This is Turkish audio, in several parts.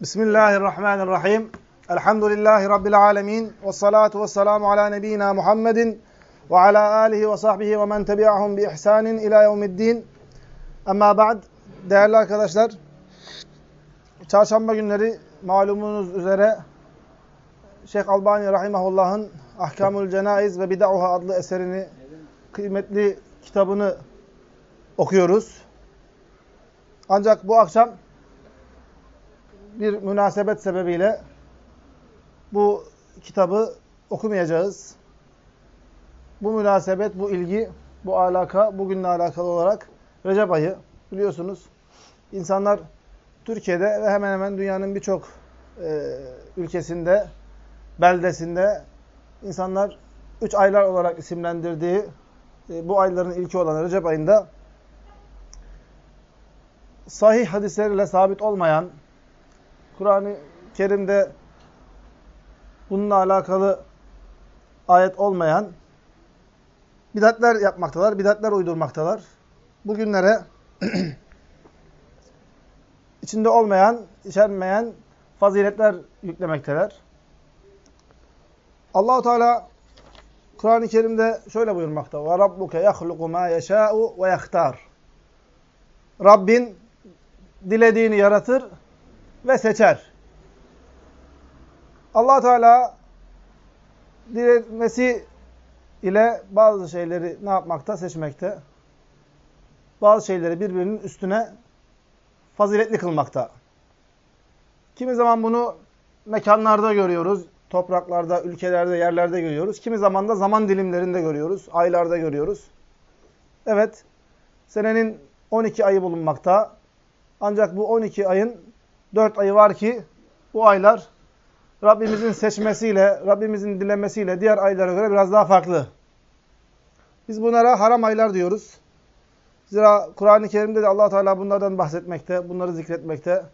Bismillahirrahmanirrahim. Elhamdülillahi Rabbil alemin. Ve salatu ve selamu ala nebiyyina Muhammedin ve ala alihi ve sahbihi ve men tebi'ahum bi ihsanin ila yevmiddin. Ama ba'd. Değerli arkadaşlar, çarşamba günleri malumunuz üzere Şeyh Albani Rahimahullah'ın Ahkamul Cenaiz ve Bid'uha adlı eserini, kıymetli kitabını okuyoruz. Ancak bu akşam bir münasebet sebebiyle bu kitabı okumayacağız. Bu münasebet, bu ilgi, bu alaka, bugünle alakalı olarak Recep ayı biliyorsunuz. İnsanlar Türkiye'de ve hemen hemen dünyanın birçok e, ülkesinde, beldesinde insanlar üç aylar olarak isimlendirdiği e, bu ayların ilki olan Recep ayında sahih hadislerle sabit olmayan, Kur'an-ı Kerim'de bununla alakalı ayet olmayan bidatler yapmaktalar, bidatler uydurmaktalar. Bugünlere içinde olmayan, içermeyen faziletler yüklemekteler. Allahu Teala Kur'an-ı Kerim'de şöyle buyurmakta: "Ve rabbuke yahluqu ma yeşâ'u ve yahtar." Rabbin dilediğini yaratır ve seçer. allah Teala dilemesi ile bazı şeyleri ne yapmakta? Seçmekte. Bazı şeyleri birbirinin üstüne faziletli kılmakta. Kimi zaman bunu mekanlarda görüyoruz. Topraklarda, ülkelerde, yerlerde görüyoruz. Kimi zaman da zaman dilimlerinde görüyoruz. Aylarda görüyoruz. Evet, senenin 12 ayı bulunmakta. Ancak bu 12 ayın 4 ayı var ki bu aylar Rabbimizin seçmesiyle, Rabbimizin dilemesiyle diğer aylara göre biraz daha farklı. Biz bunlara haram aylar diyoruz. Zira Kur'an-ı Kerim'de de allah Teala bunlardan bahsetmekte, bunları zikretmekte.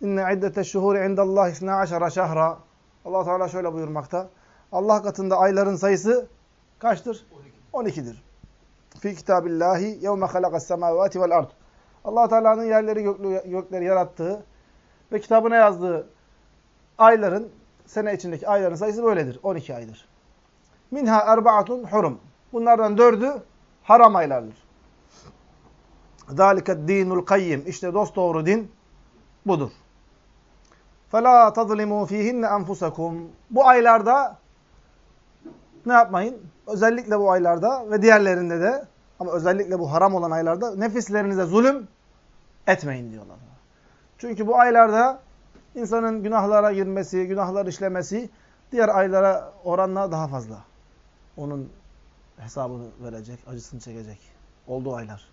İnne iddete şuhuri indallahi isna aşara şahra. allah Teala şöyle buyurmakta. Allah katında ayların sayısı kaçtır? 12. 12'dir. Fi kitabillahi yevme halakas semavati vel ard. allah Teala'nın yerleri gökleri yarattığı ve kitabına yazdığı ayların, sene içindeki ayların sayısı böyledir. 12 aydır. Minha erbaatun hurum. Bunlardan dördü haram aylardır. ذَٰلِكَ dinul kayyim. İşte dost doğru din budur. فَلَا تَظْلِمُوا ف۪يهِنَّ أَنْفُسَكُمْ Bu aylarda ne yapmayın? Özellikle bu aylarda ve diğerlerinde de ama özellikle bu haram olan aylarda nefislerinize zulüm etmeyin diyorlar. Çünkü bu aylarda insanın günahlara girmesi, günahlar işlemesi diğer aylara oranla daha fazla. Onun hesabını verecek, acısını çekecek olduğu aylar.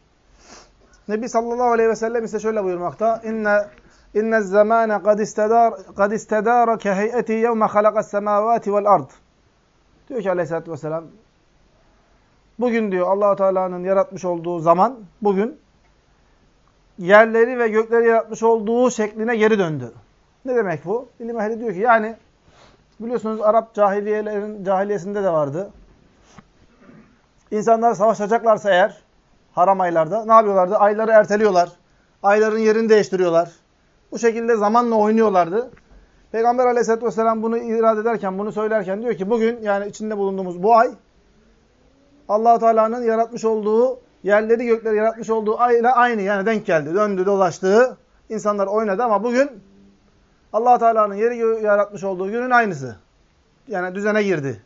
Nebi sallallahu aleyhi ve sellem ise şöyle buyurmakta. İnne inne zamane kad istedar kad istedara ke heyeti yevme halakas semavati vel ard. Diyor ki aleyhissalatü vesselam bugün diyor Allahu Teala'nın yaratmış olduğu zaman bugün yerleri ve gökleri yaratmış olduğu şekline geri döndü. Ne demek bu? İlim ehli diyor ki yani biliyorsunuz Arap cahiliyelerin cahiliyesinde de vardı. İnsanlar savaşacaklarsa eğer haram aylarda ne yapıyorlardı? Ayları erteliyorlar. Ayların yerini değiştiriyorlar. Bu şekilde zamanla oynuyorlardı. Peygamber aleyhissalatü vesselam bunu irade ederken, bunu söylerken diyor ki bugün yani içinde bulunduğumuz bu ay allah Teala'nın yaratmış olduğu yerleri gökleri yaratmış olduğu ay ile aynı yani denk geldi. Döndü dolaştığı insanlar oynadı ama bugün allah Teala'nın yeri yaratmış olduğu günün aynısı. Yani düzene girdi.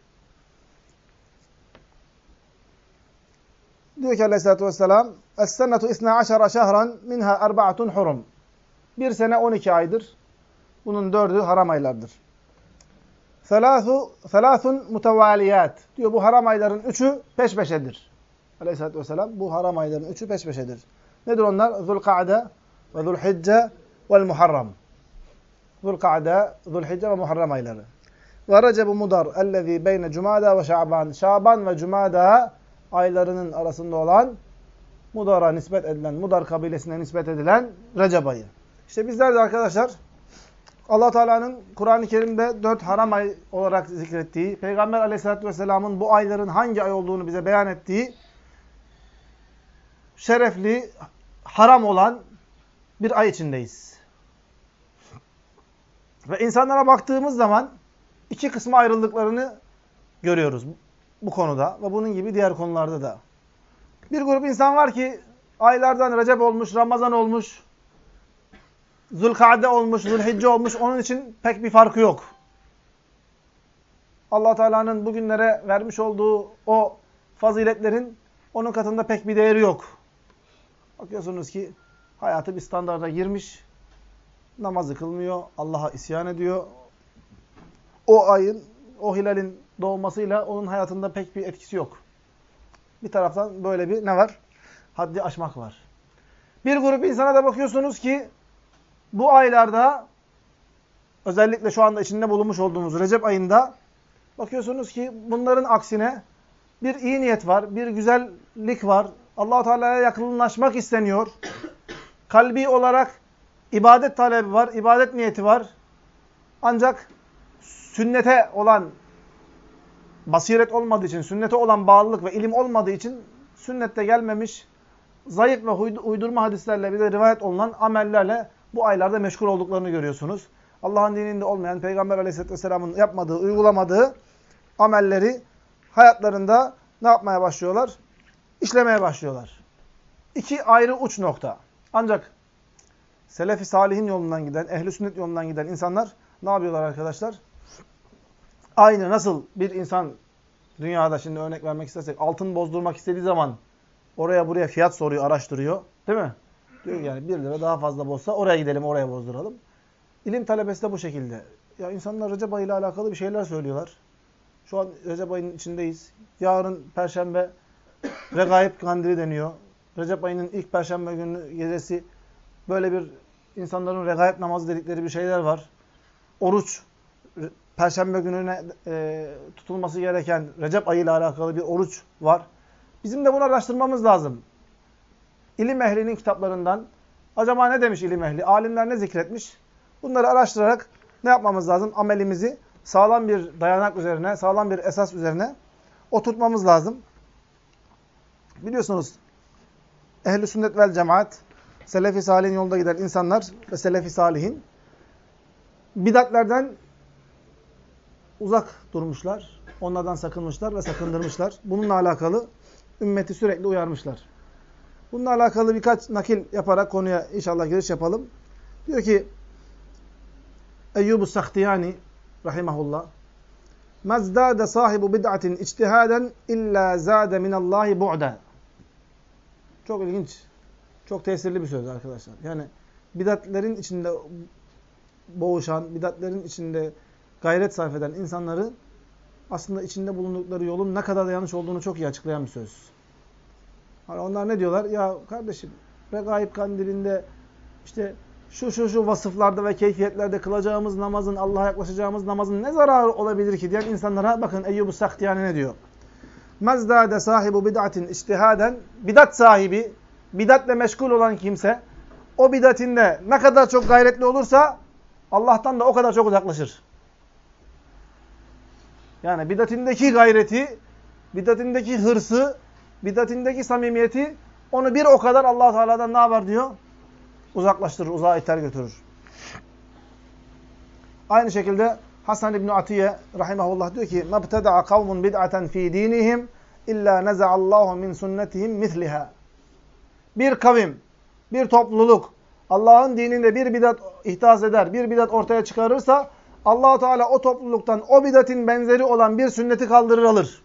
Diyor ki aleyhissalatü vesselam Es-sennetu isna aşara şehran minha erbaatun hurum. Bir sene 12 aydır. Bunun dördü haram aylardır. Selâthun mutevaliyat. Diyor bu haram ayların üçü peş peşedir. Aleyhisselatü vesselam bu haram ayların üçü peş peşedir. Nedir onlar? Zulka'de ve Zulhicce ve Muharram. Zulka'de, Zulhicce ve Muharram ayları. Ve Recep-i Mudar ellezî beyne Cumada ve Şaban. Şaban ve Cumada aylarının arasında olan Mudar'a nispet edilen, Mudar kabilesine nispet edilen Recep ayı. İşte bizler de arkadaşlar allah Teala'nın Kur'an-ı Kerim'de dört haram ay olarak zikrettiği, Peygamber aleyhissalatü vesselamın bu ayların hangi ay olduğunu bize beyan ettiği şerefli, haram olan bir ay içindeyiz. Ve insanlara baktığımız zaman iki kısma ayrıldıklarını görüyoruz bu konuda ve bunun gibi diğer konularda da. Bir grup insan var ki aylardan Recep olmuş, Ramazan olmuş, Zulkade olmuş, Zulhicce olmuş. Onun için pek bir farkı yok. allah Teala'nın bugünlere vermiş olduğu o faziletlerin onun katında pek bir değeri yok. Bakıyorsunuz ki hayatı bir standarda girmiş, namazı kılmıyor, Allah'a isyan ediyor. O ayın, o hilalin doğmasıyla onun hayatında pek bir etkisi yok. Bir taraftan böyle bir ne var? Haddi aşmak var. Bir grup insana da bakıyorsunuz ki bu aylarda özellikle şu anda içinde bulunmuş olduğumuz Recep ayında bakıyorsunuz ki bunların aksine bir iyi niyet var, bir güzellik var. Allah Teala'ya yakınlaşmak isteniyor. Kalbi olarak ibadet talebi var, ibadet niyeti var. Ancak sünnete olan basiret olmadığı için, sünnete olan bağlılık ve ilim olmadığı için sünnette gelmemiş, zayıf ve uydurma hadislerle bir de rivayet olunan amellerle bu aylarda meşgul olduklarını görüyorsunuz. Allah'ın dininde olmayan, Peygamber aleyhisselatü vesselamın yapmadığı, uygulamadığı amelleri hayatlarında ne yapmaya başlıyorlar? İşlemeye başlıyorlar. İki ayrı uç nokta. Ancak Selefi Salihin yolundan giden, ehli sünnet yolundan giden insanlar ne yapıyorlar arkadaşlar? Aynı nasıl bir insan dünyada şimdi örnek vermek istersek altın bozdurmak istediği zaman oraya buraya fiyat soruyor, araştırıyor. Değil mi? Diyor yani bir lira daha fazla bozsa oraya gidelim, oraya bozduralım. İlim talebesi de bu şekilde. Ya insanlar Recep ayı ile alakalı bir şeyler söylüyorlar. Şu an Recep ayının içindeyiz. Yarın Perşembe Regaib Kandili deniyor. Recep ayının ilk Perşembe günü gecesi böyle bir insanların regaib namazı dedikleri bir şeyler var. Oruç, Perşembe gününe e, tutulması gereken Recep ayı ile alakalı bir oruç var. Bizim de bunu araştırmamız lazım. İlim ehlinin kitaplarından acaba ne demiş ilim ehli? Alimler ne zikretmiş? Bunları araştırarak ne yapmamız lazım? Amelimizi sağlam bir dayanak üzerine, sağlam bir esas üzerine oturtmamız lazım. Biliyorsunuz ehli sünnet vel cemaat, selefi salihin yolda giden insanlar ve selefi salihin bidatlerden uzak durmuşlar. Onlardan sakınmışlar ve sakındırmışlar. Bununla alakalı ümmeti sürekli uyarmışlar. Bununla alakalı birkaç nakil yaparak konuya inşallah giriş yapalım. Diyor ki Eyyub-u Sahtiyani rahimahullah Mezdâde sahibu bid'atin içtihaden illa zâde minallahi bu'da. Çok ilginç. Çok tesirli bir söz arkadaşlar. Yani bidatlerin içinde boğuşan, bidatlerin içinde gayret sarf eden insanları aslında içinde bulundukları yolun ne kadar yanlış olduğunu çok iyi açıklayan bir söz. Hani onlar ne diyorlar? Ya kardeşim Regaib kandilinde işte şu şu şu vasıflarda ve keyfiyetlerde kılacağımız namazın, Allah'a yaklaşacağımız namazın ne zararı olabilir ki diyen insanlara bakın Eyyub-u Sahtiyani ne diyor? Mezdade sahibu bid'atin iştihaden bidat sahibi, bidatle meşgul olan kimse o bidatinde ne kadar çok gayretli olursa Allah'tan da o kadar çok uzaklaşır. Yani bidatindeki gayreti, bidatindeki hırsı, bidatindeki samimiyeti onu bir o kadar allah Teala'dan ne yapar diyor? Uzaklaştırır, uzağa iter götürür. Aynı şekilde Hasan İbni Atiye rahimahullah diyor ki مَبْتَدَعَ قَوْمٌ بِدْعَةً ف۪ي د۪ينِهِمْ اِلَّا نَزَعَ اللّٰهُ مِنْ سُنَّتِهِمْ مِثْلِهَا Bir kavim, bir topluluk Allah'ın dininde bir bidat ihtas eder, bir bidat ortaya çıkarırsa allah Teala o topluluktan o bidatin benzeri olan bir sünneti kaldırır alır.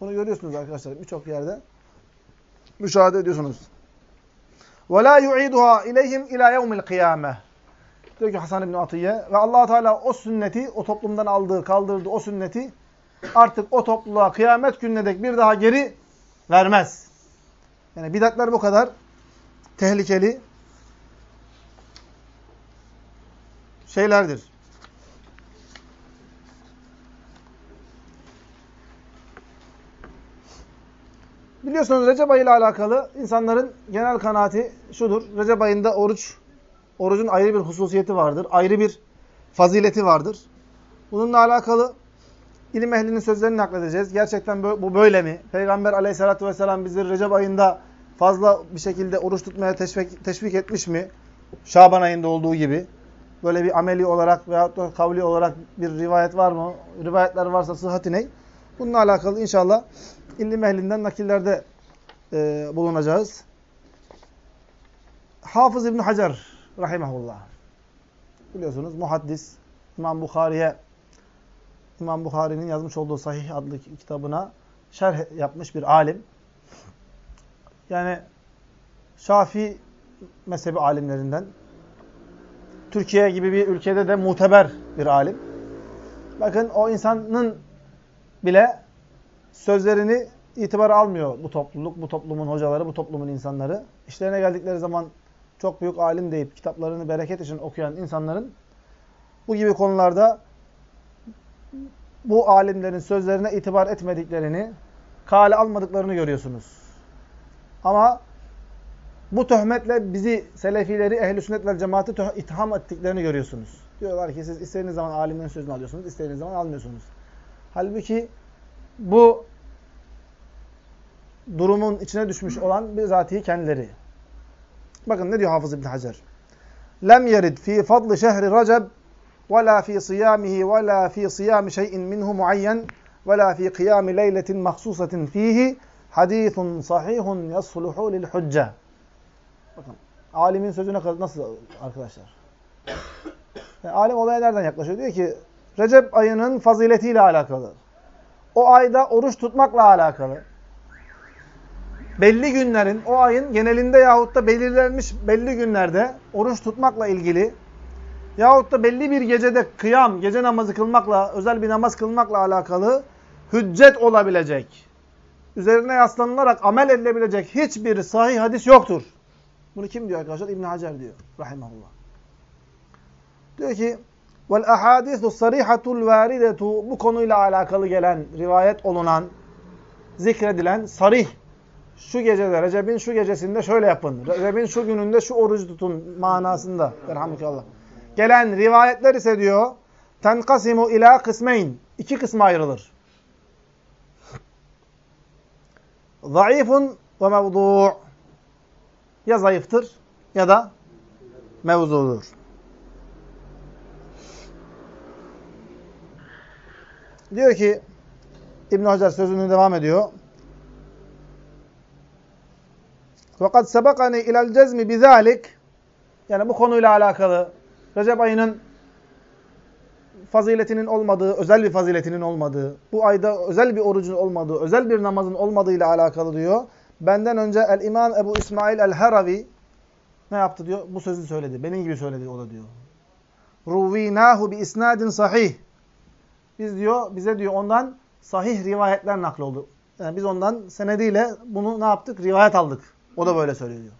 Bunu görüyorsunuz arkadaşlar birçok yerde. Müşahede ediyorsunuz. وَلَا يُعِيدُهَا اِلَيْهِمْ اِلَى يَوْمِ الْقِيَامَةِ Diyor ki Hasan İbni Atiye ve allah Teala o sünneti, o toplumdan aldığı, kaldırdığı o sünneti artık o topluluğa kıyamet gününe dek bir daha geri vermez. Yani bidatler bu kadar tehlikeli şeylerdir. Biliyorsunuz Recep ayı ile alakalı insanların genel kanaati şudur. Recep ayında oruç, orucun ayrı bir hususiyeti vardır. Ayrı bir fazileti vardır. Bununla alakalı ilim ehlinin sözlerini nakledeceğiz. Gerçekten bu böyle mi? Peygamber aleyhissalatü vesselam bizleri Recep ayında fazla bir şekilde oruç tutmaya teşvik, teşvik etmiş mi? Şaban ayında olduğu gibi. Böyle bir ameli olarak veyahut da kavli olarak bir rivayet var mı? Rivayetler varsa sıhhati ne? Bununla alakalı inşallah ilim ehlinden nakillerde e, bulunacağız. Hafız İbn Hacer rahimehullah. Biliyorsunuz muhaddis İmam Bukhari'ye İmam Bukhari'nin yazmış olduğu Sahih adlı kitabına şerh yapmış bir alim. Yani Şafii mezhebi alimlerinden. Türkiye gibi bir ülkede de muteber bir alim. Bakın o insanın bile sözlerini itibar almıyor bu topluluk, bu toplumun hocaları, bu toplumun insanları. İşlerine geldikleri zaman çok büyük alim deyip kitaplarını bereket için okuyan insanların bu gibi konularda bu alimlerin sözlerine itibar etmediklerini, kale almadıklarını görüyorsunuz. Ama bu töhmetle bizi, selefileri, ehl-i sünnet vel cemaati itham ettiklerini görüyorsunuz. Diyorlar ki siz istediğiniz zaman alimlerin sözünü alıyorsunuz, istediğiniz zaman almıyorsunuz. Halbuki bu durumun içine düşmüş olan bizatihi kendileri. Bakın ne diyor Hafız İbn Hacer? Lem yerid fi fadli şehri Recep ve la fi siyamihi ve la fi siyami şey'in minhu muayyen ve la fi kıyami leyletin mahsusatin fihi hadithun sahihun yasluhu lil hücce. Bakın alimin sözüne kadar nasıl arkadaşlar? Yani alim olaya nereden yaklaşıyor? Diyor ki Recep ayının faziletiyle alakalı. O ayda oruç tutmakla alakalı. Belli günlerin, o ayın genelinde yahut da belirlenmiş belli günlerde oruç tutmakla ilgili yahut da belli bir gecede kıyam, gece namazı kılmakla, özel bir namaz kılmakla alakalı hüccet olabilecek, üzerine yaslanılarak amel edilebilecek hiçbir sahih hadis yoktur. Bunu kim diyor arkadaşlar? İbn Hacer diyor rahimehullah. Diyor ki vel ahadisu sarihatul varidetu bu konuyla alakalı gelen, rivayet olunan, zikredilen sarih şu gecede, Recep'in şu gecesinde şöyle yapın. Recep'in şu gününde şu orucu tutun manasında. Elhamdülillah. Gelen rivayetler ise diyor tenkasimu ila kısmeyn. iki kısma ayrılır. Zayıfun ve mevdu' ya zayıftır ya da mevzudur. Diyor ki İbn Hacer sözünü devam ediyor. Fakat sebekani ilal cezmi bizalik yani bu konuyla alakalı Recep ayının faziletinin olmadığı, özel bir faziletinin olmadığı, bu ayda özel bir orucun olmadığı, özel bir namazın olmadığı ile alakalı diyor. Benden önce El İmam Ebu İsmail El Haravi ne yaptı diyor? Bu sözü söyledi. Benim gibi söyledi o da diyor. Ruvinahu bi isnadin sahih. Biz diyor, bize diyor ondan sahih rivayetler nakloldu. Yani biz ondan senediyle bunu ne yaptık? Rivayet aldık. O da böyle söylüyor.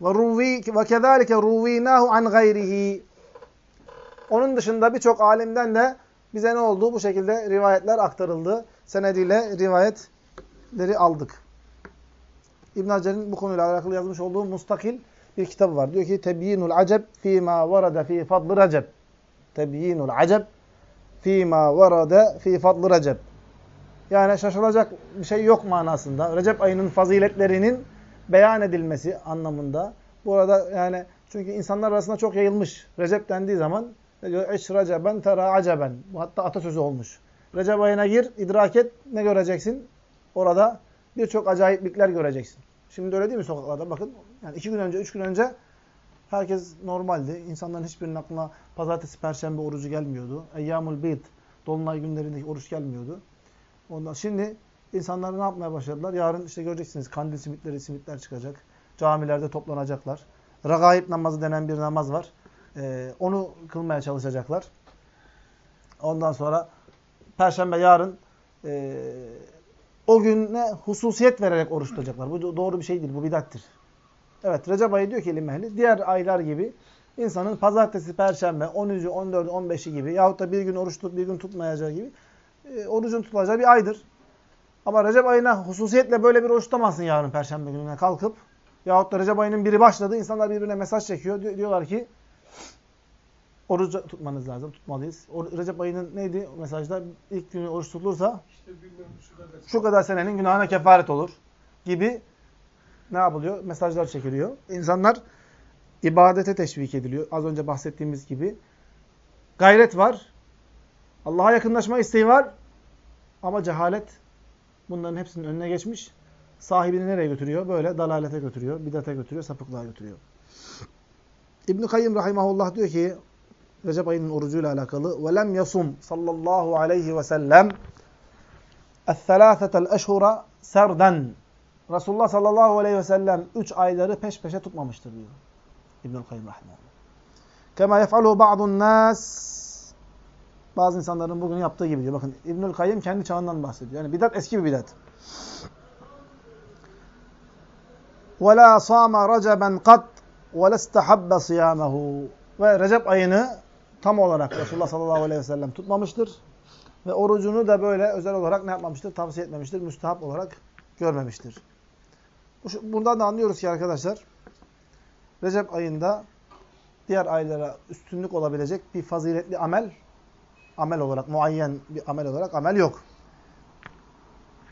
Ve ruvi ve kezalike ruvinahu an gayrihi. Onun dışında birçok alimden de bize ne oldu? Bu şekilde rivayetler aktarıldı. Senediyle rivayetleri aldık. İbn Hacer'in bu konuyla alakalı yazmış olduğu mustakil bir kitabı var. Diyor ki Tebyinul aceb fîmâ varada fî fadlı receb. Tebyinul aceb fîmâ varada fî fadlı receb. Yani şaşılacak bir şey yok manasında. Recep ayının faziletlerinin beyan edilmesi anlamında. Burada yani çünkü insanlar arasında çok yayılmış. Recep dendiği zaman ne diyor? Eş receben tera aceben. Bu hatta atasözü olmuş. Recep ayına gir, idrak et. Ne göreceksin? Orada birçok acayiplikler göreceksin. Şimdi öyle değil mi sokaklarda? Bakın yani iki gün önce, üç gün önce herkes normaldi. İnsanların hiçbirinin aklına pazartesi, perşembe orucu gelmiyordu. Eyyamul bid, dolunay günlerindeki oruç gelmiyordu. Ondan şimdi insanlar ne yapmaya başladılar? Yarın işte göreceksiniz kandil simitleri, simitler çıkacak. Camilerde toplanacaklar. Ragaib namazı denen bir namaz var. Ee, onu kılmaya çalışacaklar. Ondan sonra Perşembe yarın e, o güne hususiyet vererek oruç tutacaklar. Bu doğru bir şey değil. Bu bidattir. Evet Recep ayı diyor ki ilim ehli. Diğer aylar gibi insanın pazartesi, perşembe, 13'ü, 14'ü, 15'i gibi yahut da bir gün oruç tutup bir gün tutmayacağı gibi e, orucun tutulacağı bir aydır. Ama Recep ayına hususiyetle böyle bir oruç tutamazsın yarın perşembe gününe kalkıp. Yahut da Recep ayının biri başladı. İnsanlar birbirine mesaj çekiyor. Diyorlar ki oruç tutmanız lazım. Tutmalıyız. O, Recep ayının neydi mesajda? ilk günü oruç tutulursa işte şu, kadar. şu kadar senenin günahına kefaret olur gibi ne yapılıyor? Mesajlar çekiliyor. İnsanlar ibadete teşvik ediliyor. Az önce bahsettiğimiz gibi. Gayret var. Allah'a yakınlaşma isteği var. Ama cehalet bunların hepsinin önüne geçmiş. Sahibini nereye götürüyor? Böyle dalalete götürüyor, bidate götürüyor, sapıklığa götürüyor. İbn-i Kayyım Rahimahullah diyor ki, Recep ayının orucuyla alakalı, وَلَمْ يَصُمْ sallallahu aleyhi ve sellem اَثَّلَاثَةَ الْاَشْهُرَ serden. Resulullah sallallahu aleyhi ve sellem üç ayları peş peşe tutmamıştır diyor. İbnül Kayyım Rahimahullah. Kema yef'aluhu ba'dun nas bazı insanların bugün yaptığı gibi diyor. Bakın İbnül Kayyım kendi çağından bahsediyor. Yani bidat eski bir bidat. وَلَا صَامَ رَجَبًا قَطْ وَلَا اسْتَحَبَّ صِيَامَهُ Ve Recep ayını tam olarak Resulullah sallallahu aleyhi ve sellem tutmamıştır. Ve orucunu da böyle özel olarak ne yapmamıştır? Tavsiye etmemiştir. Müstahap olarak görmemiştir. Bundan da anlıyoruz ki arkadaşlar Recep ayında diğer aylara üstünlük olabilecek bir faziletli amel amel olarak, muayyen bir amel olarak amel yok.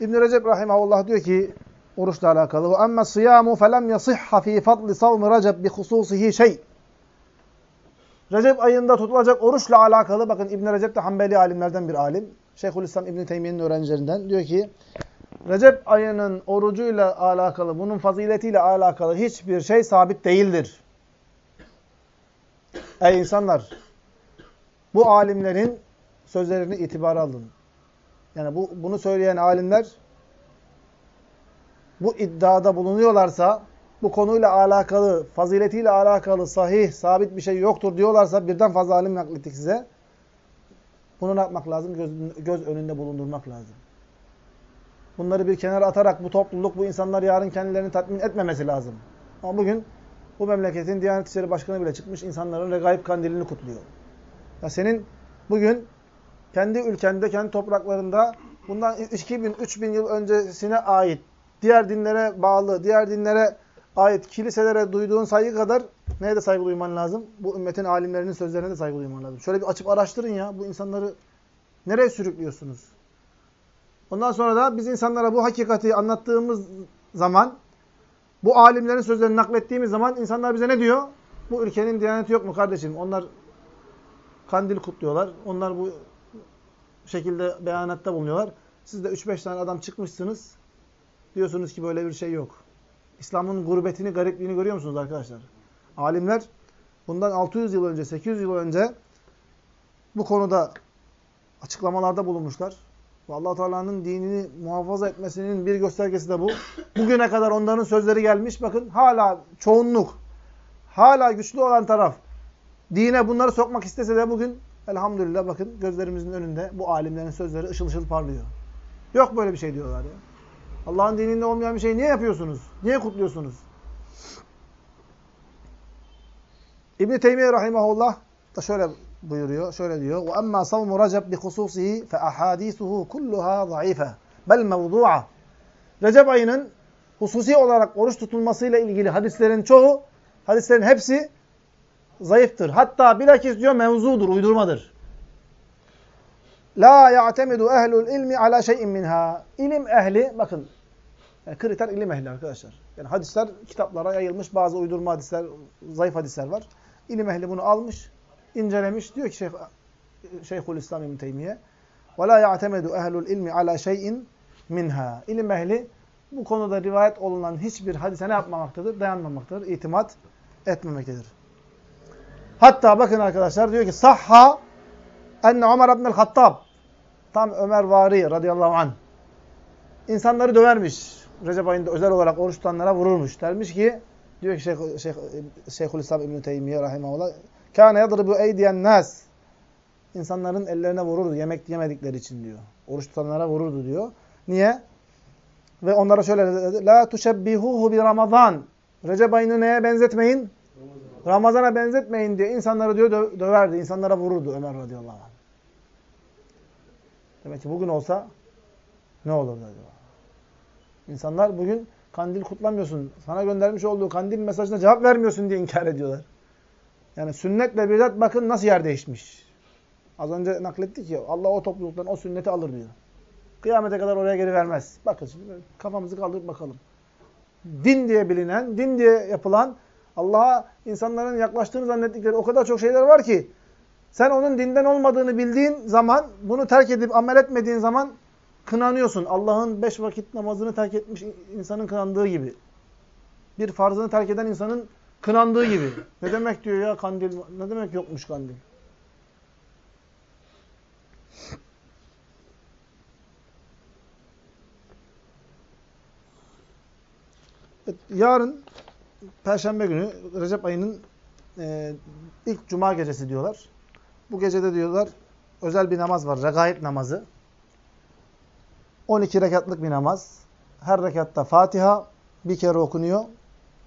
İbn Recep rahimehullah diyor ki oruçla alakalı. "Amma siyamu felem yasihha fi fadli savm Recep bi hususihi şey." Recep ayında tutulacak oruçla alakalı bakın İbn Recep de Hanbeli alimlerden bir alim. Şeyhülislam İbn Teymiyye'nin öğrencilerinden diyor ki Recep ayının orucuyla alakalı, bunun faziletiyle alakalı hiçbir şey sabit değildir. Ey insanlar! Bu alimlerin sözlerini itibara alın. Yani bu bunu söyleyen alimler bu iddiada bulunuyorlarsa, bu konuyla alakalı, faziletiyle alakalı sahih, sabit bir şey yoktur diyorlarsa birden fazla alim naklettik size. Bunu ne yapmak lazım? Göz, göz önünde bulundurmak lazım. Bunları bir kenara atarak bu topluluk, bu insanlar yarın kendilerini tatmin etmemesi lazım. Ama bugün bu memleketin Diyanet İşleri Başkanı bile çıkmış insanların regaib kandilini kutluyor. Ya senin bugün kendi ülkende, kendi topraklarında bundan 2000, 3000 yıl öncesine ait diğer dinlere bağlı, diğer dinlere ait kiliselere duyduğun saygı kadar neye de saygı duyman lazım? Bu ümmetin alimlerinin sözlerine de saygı duyman lazım. Şöyle bir açıp araştırın ya bu insanları nereye sürüklüyorsunuz? Ondan sonra da biz insanlara bu hakikati anlattığımız zaman, bu alimlerin sözlerini naklettiğimiz zaman insanlar bize ne diyor? Bu ülkenin diyaneti yok mu kardeşim? Onlar kandil kutluyorlar. Onlar bu şekilde beyanatta bulunuyorlar. Siz de 3-5 tane adam çıkmışsınız. Diyorsunuz ki böyle bir şey yok. İslam'ın gurbetini, garipliğini görüyor musunuz arkadaşlar? Alimler bundan 600 yıl önce, 800 yıl önce bu konuda açıklamalarda bulunmuşlar. Ve allah Teala'nın dinini muhafaza etmesinin bir göstergesi de bu. Bugüne kadar onların sözleri gelmiş. Bakın hala çoğunluk, hala güçlü olan taraf dine bunları sokmak istese de bugün elhamdülillah bakın gözlerimizin önünde bu alimlerin sözleri ışıl ışıl parlıyor. Yok böyle bir şey diyorlar ya. Allah'ın dininde olmayan bir şey niye yapıyorsunuz? Niye kutluyorsunuz? İbn Teymiyye rahimehullah da şöyle buyuruyor, şöyle diyor. Ve emma savmu Recep bi hususihi fe ahadisuhu kulluha zayıfe bel mevdu'a. Recep ayının hususi olarak oruç tutulmasıyla ilgili hadislerin çoğu, hadislerin hepsi zayıftır. Hatta bilakis diyor mevzudur, uydurmadır. La ya'temidu ehlul ilmi ala şey'in minha. İlim ehli, bakın, yani kriter ilim ehli arkadaşlar. Yani hadisler kitaplara yayılmış, bazı uydurma hadisler, zayıf hadisler var. İlim ehli bunu almış, incelemiş. Diyor ki Şeyh, Şeyhülislam İbn Teymiye, وَلَا يَعْتَمَدُ اَهْلُ الْاِلْمِ عَلَى شَيْءٍ minha. İlim ehli bu konuda rivayet olunan hiçbir hadise ne yapmamaktadır? Dayanmamaktadır, itimat etmemektedir. Hatta bakın arkadaşlar diyor ki sahha enne Ömer ibn Hattab tam Ömer Vari radıyallahu anh insanları dövermiş. Recep ayında özel olarak oruç tutanlara vururmuş. Dermiş ki diyor ki Şeyh, Şeyh, Şeyhülislam İbn Teymiyye rahimehullah kâne yadribu eydiyen nas insanların ellerine vururdu yemek yemedikleri için diyor. Oruç tutanlara vururdu diyor. Niye? Ve onlara şöyle dedi. La tuşebbihuhu bi Ramazan. Recep ayını neye benzetmeyin? Ramazan'a benzetmeyin diye insanları diyor dö döverdi, insanlara vururdu Ömer radıyallahu anh. Demek ki bugün olsa ne olurdu acaba? İnsanlar bugün kandil kutlamıyorsun. Sana göndermiş olduğu kandil mesajına cevap vermiyorsun diye inkar ediyorlar. Yani sünnetle bidat bakın nasıl yer değişmiş. Az önce naklettik ya Allah o topluluktan o sünneti alır diyor. Kıyamete kadar oraya geri vermez. Bakın şimdi kafamızı kaldırıp bakalım. Din diye bilinen, din diye yapılan Allah'a insanların yaklaştığını zannettikleri o kadar çok şeyler var ki sen onun dinden olmadığını bildiğin zaman, bunu terk edip amel etmediğin zaman kınanıyorsun. Allah'ın beş vakit namazını terk etmiş insanın kınandığı gibi. Bir farzını terk eden insanın kınandığı gibi. Ne demek diyor ya kandil? Ne demek yokmuş kandil? yarın Perşembe günü Recep ayının e, ilk cuma gecesi diyorlar. Bu gecede diyorlar özel bir namaz var. Regaib namazı. 12 rekatlık bir namaz. Her rekatta Fatiha bir kere okunuyor.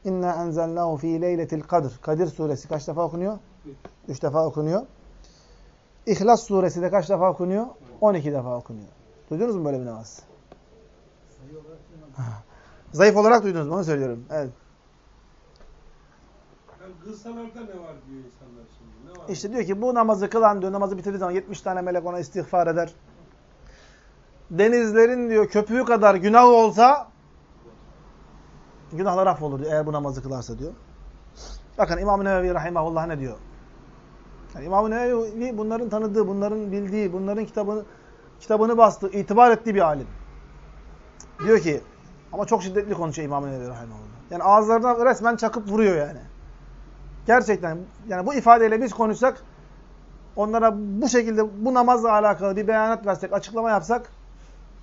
İnna enzelnahu fi leyletil kadr. Kadir suresi kaç defa okunuyor? Üç defa okunuyor. İhlas suresi de kaç defa okunuyor? 12 defa okunuyor. Duydunuz mu böyle bir namaz? Zayıf olarak duydunuz mu? Onu söylüyorum. Evet. Kılsalarda ne var diyor insanlar şimdi. Ne var? İşte diyor ki bu namazı kılan diyor namazı bitirdiği zaman 70 tane melek ona istiğfar eder. Denizlerin diyor köpüğü kadar günah olsa günahlar affolur diyor, eğer bu namazı kılarsa diyor. Bakın İmam-ı Nevevi Rahimahullah ne diyor? Yani İmam-ı Nevevi bunların tanıdığı, bunların bildiği, bunların kitabını kitabını bastığı, itibar ettiği bir alim. Diyor ki ama çok şiddetli konuşuyor İmam-ı Nevevi Rahimahullah. Yani ağızlarına resmen çakıp vuruyor yani. Gerçekten yani bu ifadeyle biz konuşsak onlara bu şekilde bu namazla alakalı bir beyanat versek, açıklama yapsak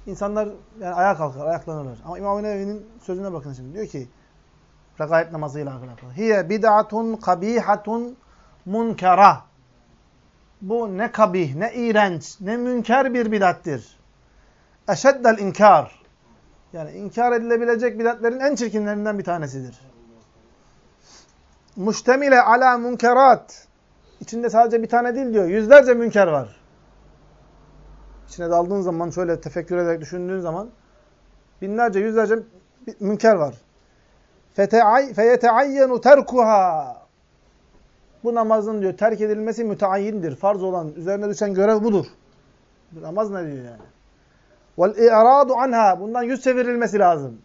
insanlar yani ayağa kalkar, ayaklanırlar. Ama İmam-ı Nevevi'nin sözüne bakın şimdi. Diyor ki Rekaib namazıyla alakalı. Hiye bid'atun kabihatun munkara. Bu ne kabih, ne iğrenç, ne münker bir bidattir. Eşeddel inkar. Yani inkar edilebilecek bidatlerin en çirkinlerinden bir tanesidir Muştemile ala münkerat. İçinde sadece bir tane değil diyor. Yüzlerce münker var. İçine daldığın zaman şöyle tefekkür ederek düşündüğün zaman binlerce, yüzlerce münker var. فَيَتَعَيَّنُ terkuha. Bu namazın diyor terk edilmesi müteayyindir. Farz olan, üzerine düşen görev budur. Bu namaz ne diyor yani? وَالْاِعْرَادُ anha. Bundan yüz çevirilmesi lazım.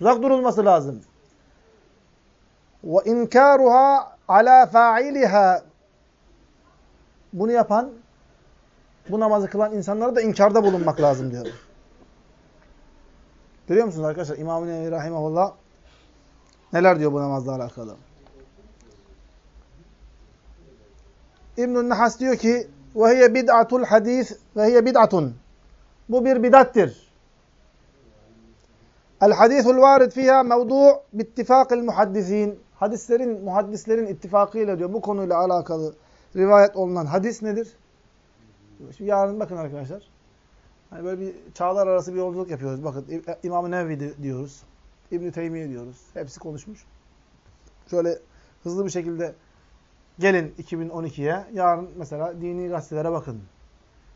Uzak durulması lazım. وَاِنْكَارُهَا عَلَى فَاعِلِهَا Bunu yapan, bu namazı kılan insanlara da inkarda bulunmak lazım diyor. Görüyor musunuz arkadaşlar? İmam-ı Nevi Rahimahullah neler diyor bu namazla alakalı? İbn-i Nahas diyor ki وَهِيَ بِدْعَةُ الْحَد۪يثِ وَهِيَ بِدْعَةٌ Bu bir bidattir. El-hadîthul vârid fîhâ mevdû bittifâkil muhaddisîn. Hadislerin, muhaddislerin ittifakıyla diyor bu konuyla alakalı rivayet olunan hadis nedir? Şimdi yarın bakın arkadaşlar. Hani böyle bir çağlar arası bir yolculuk yapıyoruz. Bakın İmam-ı Nevevi diyoruz. İbn-i Teymiye diyoruz. Hepsi konuşmuş. Şöyle hızlı bir şekilde gelin 2012'ye. Yarın mesela dini gazetelere bakın.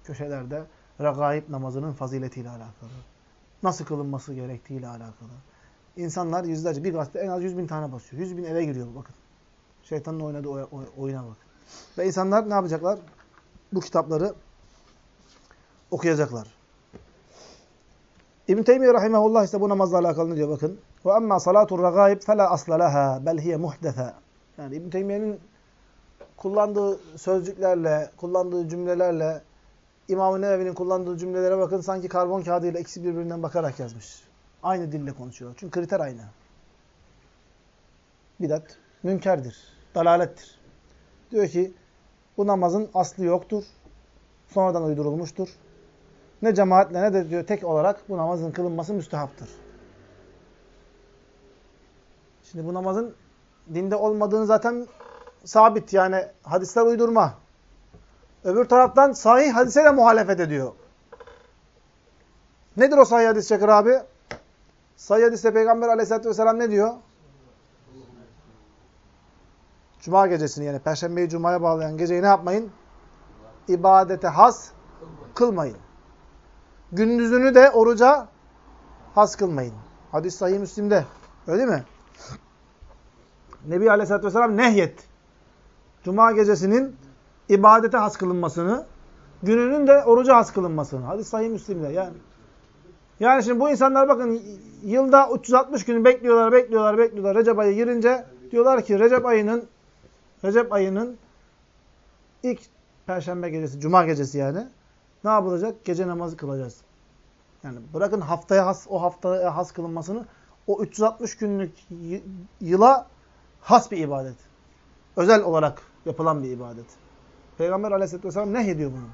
Köşelerde regaib namazının faziletiyle alakalı. Nasıl kılınması gerektiğiyle alakalı. İnsanlar yüzlerce, bir gazete en az yüz bin tane basıyor. Yüz bin eve giriyor bakın. Şeytanın oynadığı oyuna bakın. Ve insanlar ne yapacaklar? Bu kitapları okuyacaklar. İbn Teymiyye rahimehullah ise bu namazla alakalı ne diyor bakın. Ve amma salatur ragaib fela asla laha bel hiye. Yani İbn Teymiyye'nin kullandığı sözcüklerle, kullandığı cümlelerle İmam-ı Nevevi'nin kullandığı cümlelere bakın sanki karbon kağıdıyla ikisi birbirinden bakarak yazmış. Aynı dille konuşuyor. Çünkü kriter aynı. Bidat münkerdir, dalalettir. Diyor ki bu namazın aslı yoktur. Sonradan uydurulmuştur. Ne cemaatle ne de diyor tek olarak bu namazın kılınması müstehaptır. Şimdi bu namazın dinde olmadığını zaten sabit yani hadisler uydurma. Öbür taraftan sahih hadise de muhalefet ediyor. Nedir o sahih hadis Çakır abi? Sahih hadiste Peygamber aleyhissalatü vesselam ne diyor? Cuma gecesini yani Perşembeyi Cuma'ya bağlayan geceyi ne yapmayın? İbadete has kılmayın. Gündüzünü de oruca has kılmayın. Hadis sahih Müslim'de. Öyle değil mi? Nebi Aleyhisselatü Vesselam nehyet. Cuma gecesinin ibadete has kılınmasını, gününün de oruca has kılınmasını. Hadis sahih Müslim'de. Yani yani şimdi bu insanlar bakın yılda 360 günü bekliyorlar, bekliyorlar, bekliyorlar. Recep ayı girince Diyorlar ki Recep ayının Recep ayının ilk perşembe gecesi, cuma gecesi yani ne yapılacak? Gece namazı kılacağız. Yani bırakın haftaya has, o haftaya has kılınmasını o 360 günlük yıla has bir ibadet. Özel olarak yapılan bir ibadet. Peygamber aleyhisselatü vesselam ne ediyor bunu?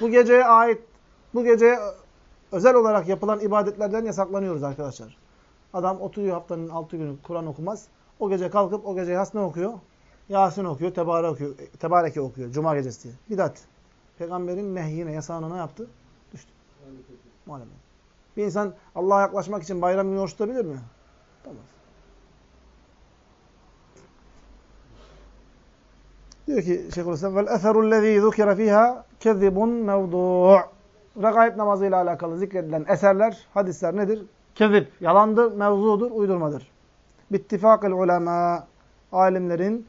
Bu geceye ait, bu geceye özel olarak yapılan ibadetlerden yasaklanıyoruz arkadaşlar. Adam oturuyor haftanın altı günü Kur'an okumaz. O gece kalkıp o gece has ne okuyor? Yasin okuyor, Tebare okuyor, Tebareke okuyor. Cuma gecesi diye. Bidat. Peygamberin nehyine, yasağına ne yaptı? Düştü. Maalesef. Bir insan Allah'a yaklaşmak için bayram günü oruç tutabilir mi? Tamam. Diyor ki Şeyhülislam vel eferu lezî zukira fiha kezibun mevdu' Regaib namazıyla alakalı zikredilen eserler, hadisler nedir? Kezip, yalandır, mevzudur, uydurmadır. Bittifakil ulema, alimlerin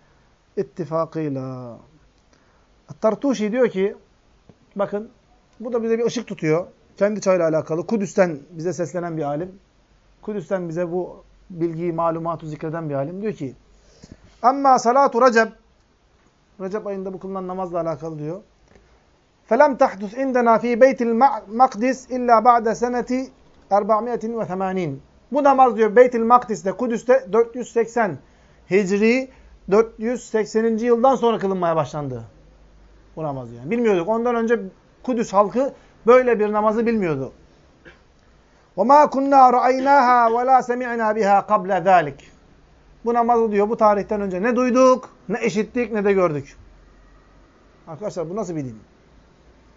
ittifakıyla. Tartuşi diyor ki, bakın bu da bize bir ışık tutuyor. Kendi çayla alakalı. Kudüs'ten bize seslenen bir alim. Kudüs'ten bize bu bilgiyi, malumatı zikreden bir alim. Diyor ki, Amma salatu Recep, Recep ayında bu kılınan namazla alakalı diyor. فَلَمْ تَحْدُثْ اِنْدَنَا ف۪ي بَيْتِ الْمَقْدِسِ اِلَّا بَعْدَ سَنَةِ 480. Bu namaz diyor Beytül Makdis'te, Kudüs'te 480 Hicri 480. yıldan sonra kılınmaya başlandı. Bu namaz yani. Bilmiyorduk. Ondan önce Kudüs halkı böyle bir namazı bilmiyordu. وَمَا كُنَّا رَأَيْنَاهَا وَلَا سَمِعْنَا بِهَا قَبْلَ ذَٰلِكِ Bu namazı diyor bu tarihten önce ne duyduk, ne işittik, ne de gördük. Arkadaşlar bu nasıl bir din?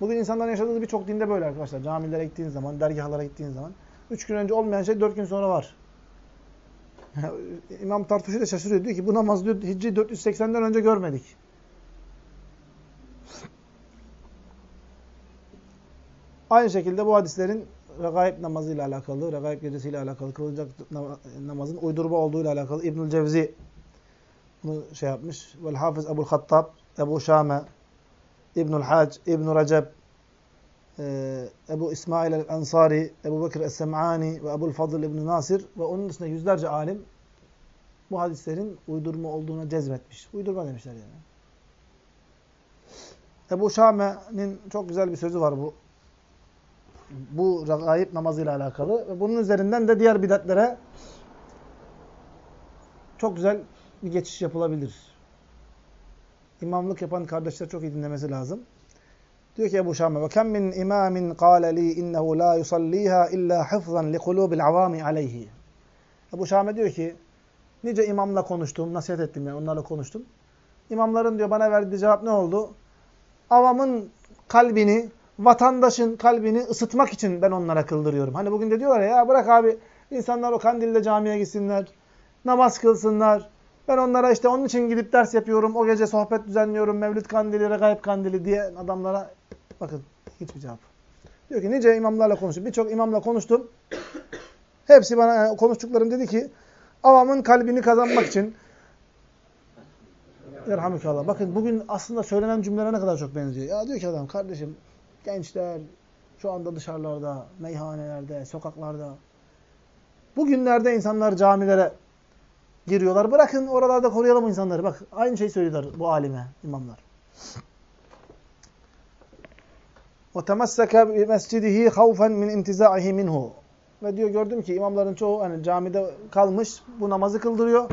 Bugün insanların yaşadığı birçok dinde böyle arkadaşlar. Camilere gittiğiniz zaman, dergahlara gittiğiniz zaman. Üç gün önce olmayan şey dört gün sonra var. İmam Tartuşu da şaşırıyor. Diyor ki bu namaz diyor Hicri 480'den önce görmedik. Aynı şekilde bu hadislerin regaib namazıyla alakalı, regaib gecesiyle alakalı, kılınacak namazın uydurma olduğuyla alakalı İbnül Cevzi bunu şey yapmış. Vel Hafız Ebu'l Hattab, Ebu Şame, İbnül Hac, İbnül Recep, e, Ebu İsmail el-Ansari, Ebu Bekir es-Sem'ani ve Ebu'l Fadıl İbn Nasir ve onun dışında yüzlerce alim bu hadislerin uydurma olduğuna cezmetmiş. Uydurma demişler yani. Ebu Şame'nin çok güzel bir sözü var bu. Bu gayip namazıyla alakalı. Ve bunun üzerinden de diğer bidatlere çok güzel bir geçiş yapılabilir. İmamlık yapan kardeşler çok iyi dinlemesi lazım. Diyor ki Ebu Şame ve kem min imamin kâle li innehu la yusalliha illa hıfzan li kulubil avami aleyhi. Ebu Şame diyor ki nice imamla konuştum, nasihat ettim yani onlarla konuştum. İmamların diyor bana verdiği cevap ne oldu? Avamın kalbini, vatandaşın kalbini ısıtmak için ben onlara kıldırıyorum. Hani bugün de diyorlar ya, ya bırak abi insanlar o kandilde camiye gitsinler, namaz kılsınlar. Ben onlara işte onun için gidip ders yapıyorum, o gece sohbet düzenliyorum, mevlüt kandili, regaib kandili diye adamlara bakın hiçbir cevap. Diyor ki nice imamlarla konuştum. Birçok imamla konuştum. Hepsi bana yani konuştuklarım dedi ki avamın kalbini kazanmak için Yerhamükallah. Bakın bugün aslında söylenen cümlelere ne kadar çok benziyor. Ya diyor ki adam kardeşim gençler şu anda dışarılarda, meyhanelerde, sokaklarda. Bugünlerde insanlar camilere giriyorlar. Bırakın oralarda koruyalım insanları. Bak aynı şeyi söylüyorlar bu alime, imamlar. وَتَمَسَّكَ بِمَسْجِدِهِ خَوْفًا مِنْ اِمْتِزَاعِهِ مِنْهُ Ve diyor gördüm ki imamların çoğu hani camide kalmış bu namazı kıldırıyor.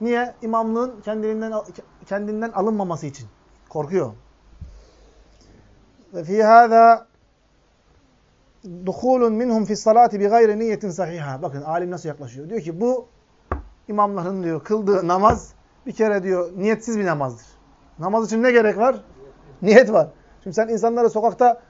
Niye? İmamlığın kendinden kendinden alınmaması için. Korkuyor. Ve fi hâzâ duhulun minhum fi salati bi gayri niyetin sahiha. Bakın alim nasıl yaklaşıyor. Diyor ki bu imamların diyor kıldığı namaz bir kere diyor niyetsiz bir namazdır. Namaz için ne gerek var? Niyet var. Şimdi sen insanları sokakta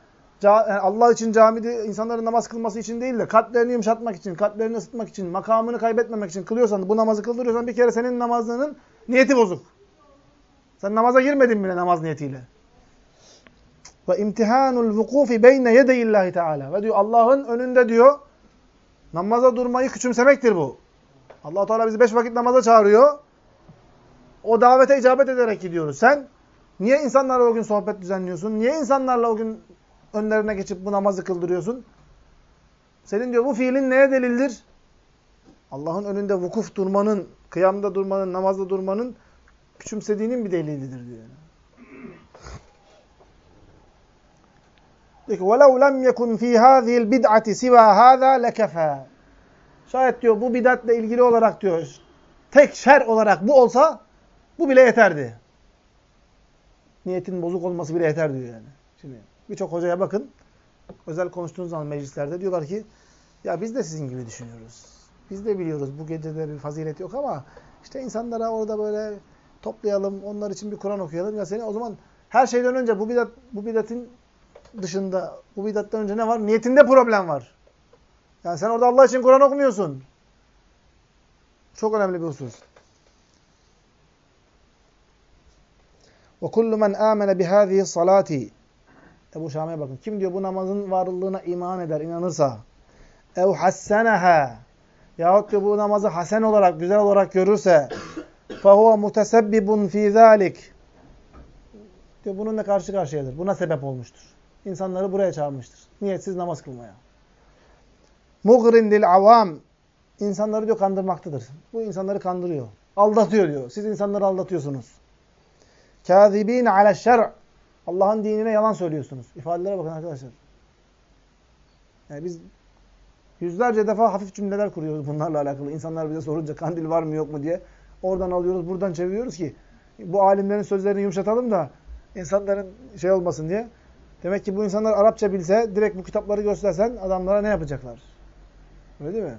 Allah için camide insanların namaz kılması için değil de kalplerini yumuşatmak için, kalplerini ısıtmak için, makamını kaybetmemek için kılıyorsan, bu namazı kıldırıyorsan bir kere senin namazının niyeti bozuk. Sen namaza girmedin bile namaz niyetiyle. Ve imtihanul vukufi beyne yedeyillahi teala. Ve diyor Allah'ın önünde diyor namaza durmayı küçümsemektir bu allah Teala bizi beş vakit namaza çağırıyor. O davete icabet ederek gidiyoruz. Sen niye insanlarla o gün sohbet düzenliyorsun? Niye insanlarla o gün önlerine geçip bu namazı kıldırıyorsun? Senin diyor bu fiilin neye delildir? Allah'ın önünde vukuf durmanın kıyamda durmanın, namazda durmanın küçümsediğinin bir delilidir diyor. Yani. Diyor ki وَلَوْ لَمْ يَكُنْ ف۪ي هَذِهِ الْبِدْعَةِ سِوَى هَذَا لَكَفَى Şayet diyor bu bidatle ilgili olarak diyor tek şer olarak bu olsa bu bile yeterdi. Niyetin bozuk olması bile yeter diyor yani. Şimdi birçok hocaya bakın. Özel konuştuğunuz zaman meclislerde diyorlar ki ya biz de sizin gibi düşünüyoruz. Biz de biliyoruz bu gecede bir fazilet yok ama işte insanlara orada böyle toplayalım, onlar için bir Kur'an okuyalım. Ya seni o zaman her şeyden önce bu bidat bu bidatin dışında bu bidattan önce ne var? Niyetinde problem var. Yani sen orada Allah için Kur'an okumuyorsun. Çok önemli bir husus. Ve kullu men amene bihâzihi salati. Ebu Şam'a bakın. Kim diyor bu namazın varlığına iman eder, inanırsa. Ev hasseneha. Yahut diyor bu namazı hasen olarak, güzel olarak görürse. Fehuve mutesebbibun fî zâlik. Diyor bununla karşı karşıyadır. Buna sebep olmuştur. İnsanları buraya çağırmıştır. Niyetsiz namaz kılmaya. Mugrin dil avam. İnsanları diyor kandırmaktadır. Bu insanları kandırıyor. Aldatıyor diyor. Siz insanları aldatıyorsunuz. Kâzibîn ale şer' Allah'ın dinine yalan söylüyorsunuz. İfadelere bakın arkadaşlar. Yani biz yüzlerce defa hafif cümleler kuruyoruz bunlarla alakalı. İnsanlar bize sorunca kandil var mı yok mu diye. Oradan alıyoruz, buradan çeviriyoruz ki bu alimlerin sözlerini yumuşatalım da insanların şey olmasın diye. Demek ki bu insanlar Arapça bilse direkt bu kitapları göstersen adamlara ne yapacaklar? Öyle değil mi?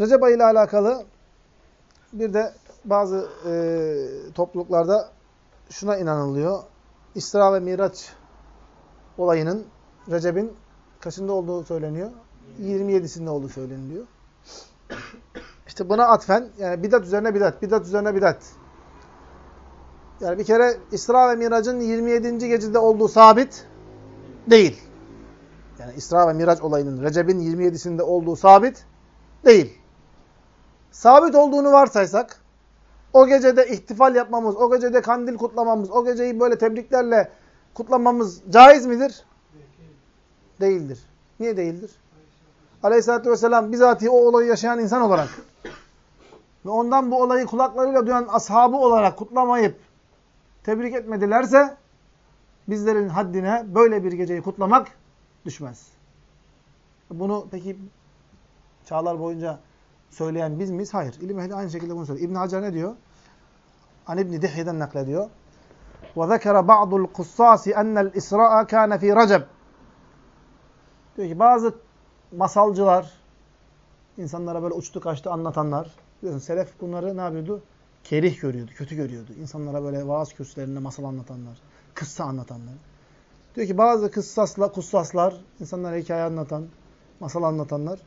Recep ayı ile alakalı bir de bazı e, topluluklarda şuna inanılıyor. İsra ve Miraç olayının Recep'in kaçında olduğu söyleniyor? 27'sinde olduğu söyleniyor. İşte buna atfen, yani bidat üzerine bidat, bidat üzerine bidat. Yani bir kere İsra ve Mirac'ın 27. gecede olduğu sabit değil. Yani İsra ve Miraç olayının Recep'in 27'sinde olduğu sabit değil. Sabit olduğunu varsaysak, o gecede ihtifal yapmamız, o gecede kandil kutlamamız, o geceyi böyle tebriklerle kutlamamız caiz midir? Değildir. Niye değildir? Aleyhisselatü Vesselam bizatihi o olayı yaşayan insan olarak ve ondan bu olayı kulaklarıyla duyan ashabı olarak kutlamayıp tebrik etmedilerse bizlerin haddine böyle bir geceyi kutlamak düşmez. Bunu peki çağlar boyunca söyleyen biz miyiz? Hayır. İlim ehli aynı şekilde bunu söylüyor. İbn Hacer ne diyor? An İbn Dihye'den naklediyor. وَذَكَرَ بَعْضُ الْقُصَّاسِ اَنَّ الْاِسْرَاءَ كَانَ ف۪ي رَجَبٍ Diyor ki bazı masalcılar, insanlara böyle uçtu kaçtı anlatanlar, biliyorsun Selef bunları ne yapıyordu? Kerih görüyordu, kötü görüyordu. İnsanlara böyle vaaz kürsülerinde masal anlatanlar, kıssa anlatanlar. Diyor ki bazı kıssasla, kussaslar, insanlara hikaye anlatan, masal anlatanlar,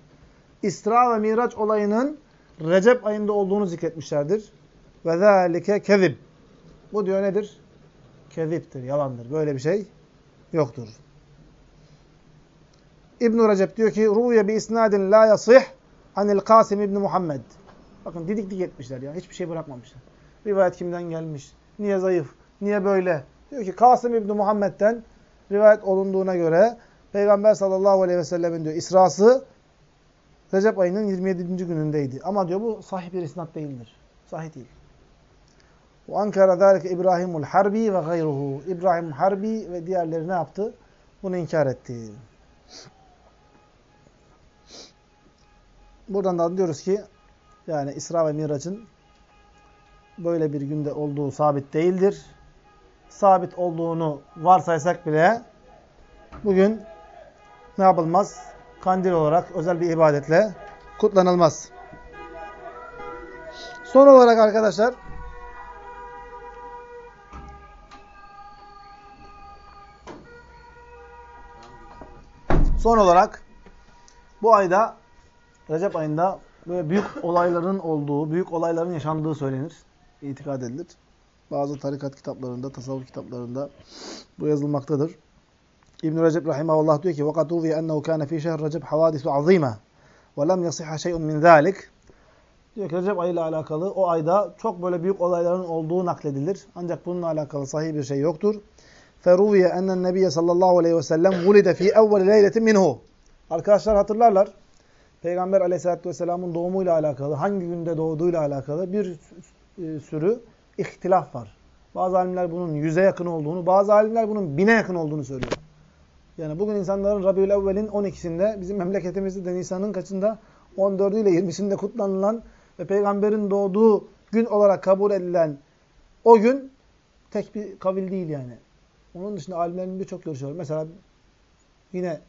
İsra ve Miraç olayının Recep ayında olduğunu zikretmişlerdir. Ve zâlike kezib. Bu diyor nedir? Keziptir, yalandır. Böyle bir şey yoktur. İbn Recep diyor ki ruye bi isnadin la yasih anil Kasim İbn Muhammed. Bakın didik dik etmişler ya. Hiçbir şey bırakmamışlar. Rivayet kimden gelmiş? Niye zayıf? Niye böyle? Diyor ki Kasım İbn Muhammed'den rivayet olunduğuna göre Peygamber sallallahu aleyhi ve sellemin diyor İsrası Recep ayının 27. günündeydi. Ama diyor bu sahih bir isnat değildir. Sahih değil. Ankara zâlike İbrahimul Harbi ve gayruhu. İbrahim Harbi ve diğerleri ne yaptı? Bunu inkar etti. Buradan da anlıyoruz ki yani İsra ve Miraç'ın böyle bir günde olduğu sabit değildir. Sabit olduğunu varsaysak bile bugün ne yapılmaz? Kandil olarak özel bir ibadetle kutlanılmaz. Son olarak arkadaşlar son olarak bu ayda Recep ayında böyle büyük olayların olduğu, büyük olayların yaşandığı söylenir, itikad edilir. Bazı tarikat kitaplarında, tasavvuf kitaplarında bu yazılmaktadır. İbn Recep rahimehullah diyor ki: "Vakat uvi ennehu kana fi şehr Recep havadisu azima ve lem yasihha şey'un min zalik." Diyor ki Recep ayı ile alakalı o ayda çok böyle büyük olayların olduğu nakledilir. Ancak bununla alakalı sahih bir şey yoktur. Feruviye ennen nebiye sallallahu aleyhi ve sellem vulide fi evveli leyletin minhu. Arkadaşlar hatırlarlar. Peygamber aleyhissalatü vesselamın doğumuyla alakalı, hangi günde doğduğuyla alakalı bir e, sürü ihtilaf var. Bazı alimler bunun yüze yakın olduğunu, bazı alimler bunun bine yakın olduğunu söylüyor. Yani bugün insanların Rabiül Evvel'in 12'sinde, bizim memleketimizde de Nisan'ın kaçında 14'ü ile 20'sinde kutlanılan ve peygamberin doğduğu gün olarak kabul edilen o gün tek bir kavil değil yani. Onun dışında alimlerin birçok görüşü var. Mesela yine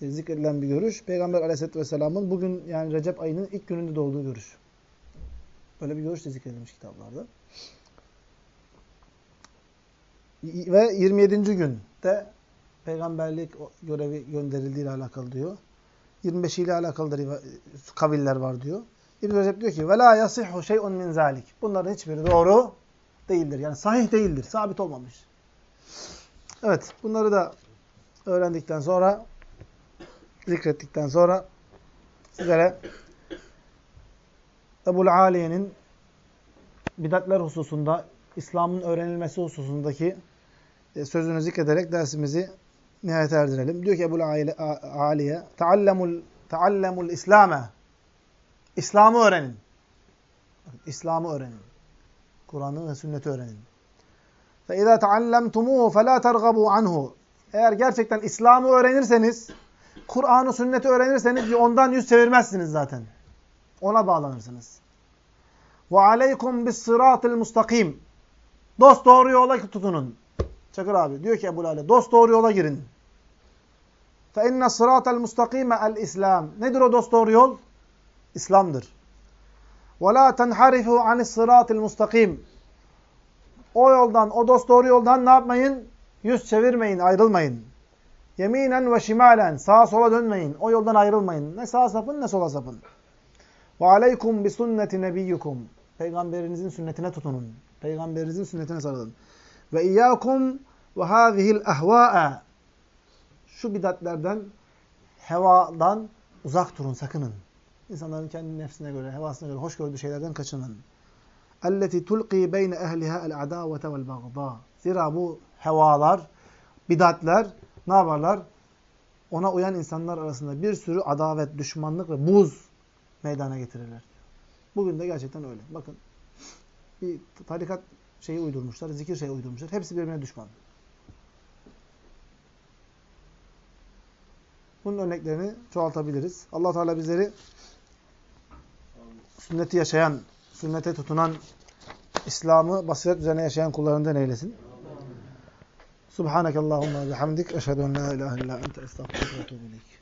zikredilen bir görüş. Peygamber aleyhisselatü vesselamın bugün yani Recep ayının ilk gününde doğduğu görüş. Böyle bir görüş de zikredilmiş kitaplarda. Ve 27. günde peygamberlik görevi gönderildiği ile alakalı diyor. 25 ile alakalı da kaviller var diyor. İbn Recep diyor ki: "Ve la yasihhu şey'un min zalik." Bunların hiçbiri doğru değildir. Yani sahih değildir, sabit olmamış. Evet, bunları da öğrendikten sonra zikrettikten sonra sizlere Ebu'l Aliye'nin bidatler hususunda, İslam'ın öğrenilmesi hususundaki e, sözünü zikrederek dersimizi nihayet erdirelim. Diyor ki Ebu'l Aliye, "Taallemul taallemul İslame." İslam'ı öğrenin. İslam'ı öğrenin. Kur'an'ı ve sünneti öğrenin. فَاِذَا تَعَلَّمْتُمُوهُ فَلَا تَرْغَبُوا عَنْهُ Eğer gerçekten İslam'ı öğrenirseniz, Kur'an'ı, sünneti öğrenirseniz ondan yüz çevirmezsiniz zaten. Ona bağlanırsınız. Ve aleykum bis sıratil mustakim. Dost doğru yola tutunun. Çakır abi diyor ki Ebu Lale dost doğru yola girin. Fe inne sıratel mustakime el İslam. Nedir o dost doğru yol? İslam'dır. Ve la tenharifu anis sıratil mustakim. O yoldan, o dost doğru yoldan ne yapmayın? Yüz çevirmeyin, ayrılmayın. Yeminen ve şimalen. Sağa sola dönmeyin. O yoldan ayrılmayın. Ne sağa sapın ne sola sapın. Ve aleykum bi sünneti nebiyyukum. Peygamberinizin sünnetine tutunun. Peygamberinizin sünnetine sarılın. Ve iyyakum ve hâzihil ahvâ'a. Şu bidatlerden, hevadan uzak durun, sakının. İnsanların kendi nefsine göre, hevasına göre hoş gördüğü şeylerden kaçının. اَلَّتِ تُلْقِي بَيْنَ اَهْلِهَا الْعَدَاوَةَ وَالْبَغْضَى Zira bu hevalar, bidatler ne yaparlar? Ona uyan insanlar arasında bir sürü adavet, düşmanlık ve buz meydana getirirler. Bugün de gerçekten öyle. Bakın bir tarikat şeyi uydurmuşlar, zikir şeyi uydurmuşlar. Hepsi birbirine düşman. Bunun örneklerini çoğaltabiliriz. allah Teala bizleri sünneti yaşayan, sünnete tutunan, İslam'ı basiret üzerine yaşayan kullarından eylesin. Subhanakallahumma ve bihamdik. Eşhedü en la ilahe illa ente estağfurullah ve